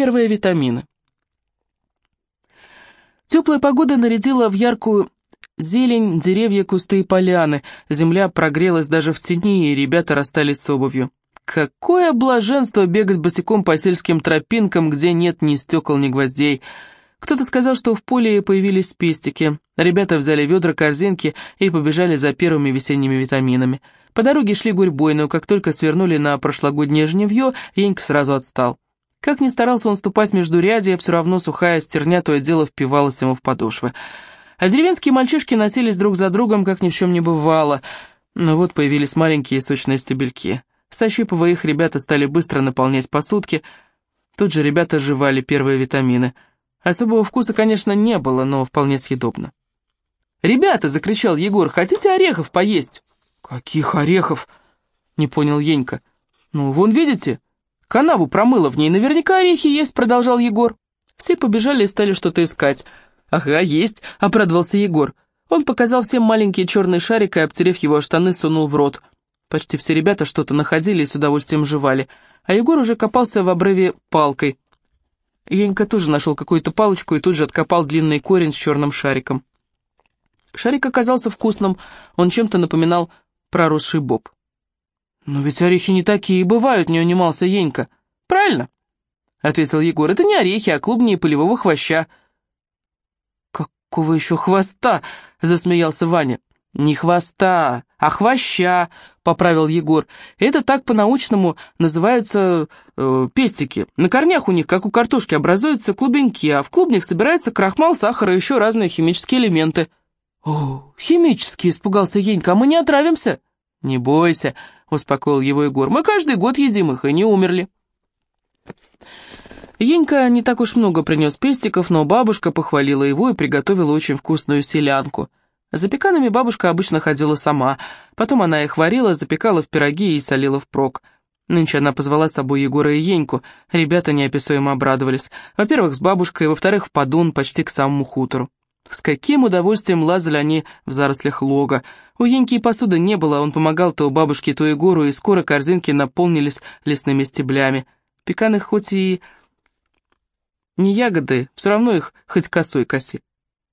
Первые витамины. Теплая погода нарядила в яркую зелень деревья, кусты и поляны. Земля прогрелась даже в тени, и ребята расстались с обувью. Какое блаженство бегать босиком по сельским тропинкам, где нет ни стекол, ни гвоздей. Кто-то сказал, что в поле появились пестики. Ребята взяли ведра, корзинки и побежали за первыми весенними витаминами. По дороге шли гурьбой, но как только свернули на прошлогоднее жневье, Енька сразу отстал. Как ни старался он ступать между рядья, все равно сухая стерня то и дело впивалась ему в подошвы. А деревенские мальчишки носились друг за другом, как ни в чем не бывало. Но вот появились маленькие сочные стебельки. Сощипывая их, ребята стали быстро наполнять посудки. Тут же ребята жевали первые витамины. Особого вкуса, конечно, не было, но вполне съедобно. «Ребята!» — закричал Егор. «Хотите орехов поесть?» «Каких орехов?» — не понял Енька. «Ну, вон, видите? Канаву промыло в ней. Наверняка орехи есть», — продолжал Егор. Все побежали и стали что-то искать. «Ага, есть», — обрадовался Егор. Он показал всем маленький черный шарик и, обтерев его штаны, сунул в рот. Почти все ребята что-то находили и с удовольствием жевали, а Егор уже копался в обрыве палкой. Енька тоже нашел какую-то палочку и тут же откопал длинный корень с черным шариком. Шарик оказался вкусным, он чем-то напоминал проросший боб. «Но ведь орехи не такие бывают», — не унимался Енька. «Правильно», — ответил Егор, — «это не орехи, а клубни полевого хвоща». «Какого еще хвоста?» — засмеялся Ваня. «Не хвоста, а хвоща», — поправил Егор. «Это так по-научному называются э, пестики. На корнях у них, как у картошки, образуются клубеньки, а в клубнях собирается крахмал, сахар и еще разные химические элементы». «О, химические!» — испугался Енька. «А мы не отравимся?» «Не бойся», — успокоил его Егор. «Мы каждый год едим их и не умерли». Енька не так уж много принес пестиков, но бабушка похвалила его и приготовила очень вкусную селянку — за пеканами бабушка обычно ходила сама, потом она их варила, запекала в пироги и солила впрок. Нынче она позвала с собой Егора и Еньку, ребята неописуемо обрадовались. Во-первых, с бабушкой, во-вторых, в подун, почти к самому хутору. С каким удовольствием лазали они в зарослях лога. У Еньки и посуды не было, он помогал то бабушке, то Егору, и скоро корзинки наполнились лесными стеблями. Пеканы хоть и не ягоды, все равно их хоть косой коси.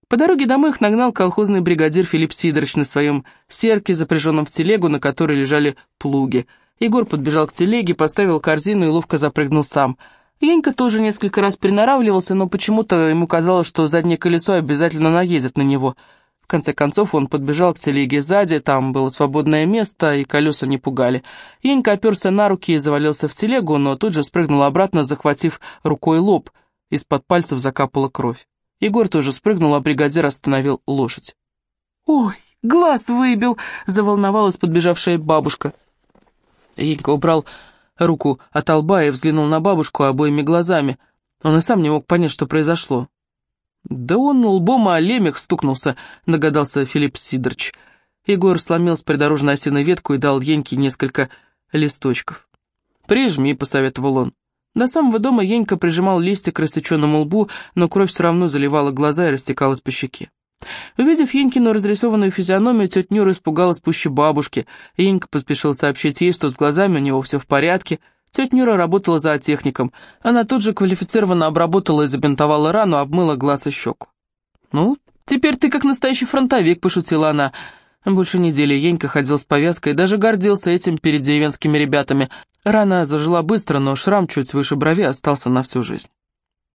По дороге домой их нагнал колхозный бригадир Филипп Сидорович на своем серке, запряженном в телегу, на которой лежали плуги. Егор подбежал к телеге, поставил корзину и ловко запрыгнул сам. Янька тоже несколько раз приноравливался, но почему-то ему казалось, что заднее колесо обязательно наедет на него. В конце концов он подбежал к телеге сзади, там было свободное место, и колеса не пугали. Янька оперся на руки и завалился в телегу, но тут же спрыгнул обратно, захватив рукой лоб. Из-под пальцев закапала кровь. Егор тоже спрыгнул, а бригадир остановил лошадь. «Ой, глаз выбил!» — заволновалась подбежавшая бабушка. Енька убрал руку от лба и взглянул на бабушку обоими глазами. Он и сам не мог понять, что произошло. «Да он лбом о лемех стукнулся», — догадался Филипп Сидорч. Егор сломил с придорожной осиной ветку и дал Еньке несколько листочков. «Прижми», — посоветовал он. До самого дома Енька прижимал листья к рассеченному лбу, но кровь все равно заливала глаза и растекалась по щеке. Увидев Енькину разрисованную физиономию, тетя Нюра испугалась пуще бабушки. Енька поспешил сообщить ей, что с глазами у него все в порядке. Тетя Нюра работала за техником. Она тут же квалифицированно обработала и забинтовала рану, обмыла глаз и щеку. «Ну, теперь ты как настоящий фронтовик», — пошутила она. Больше недели Енька ходил с повязкой и даже гордился этим перед деревенскими ребятами. Рана зажила быстро, но шрам чуть выше брови остался на всю жизнь.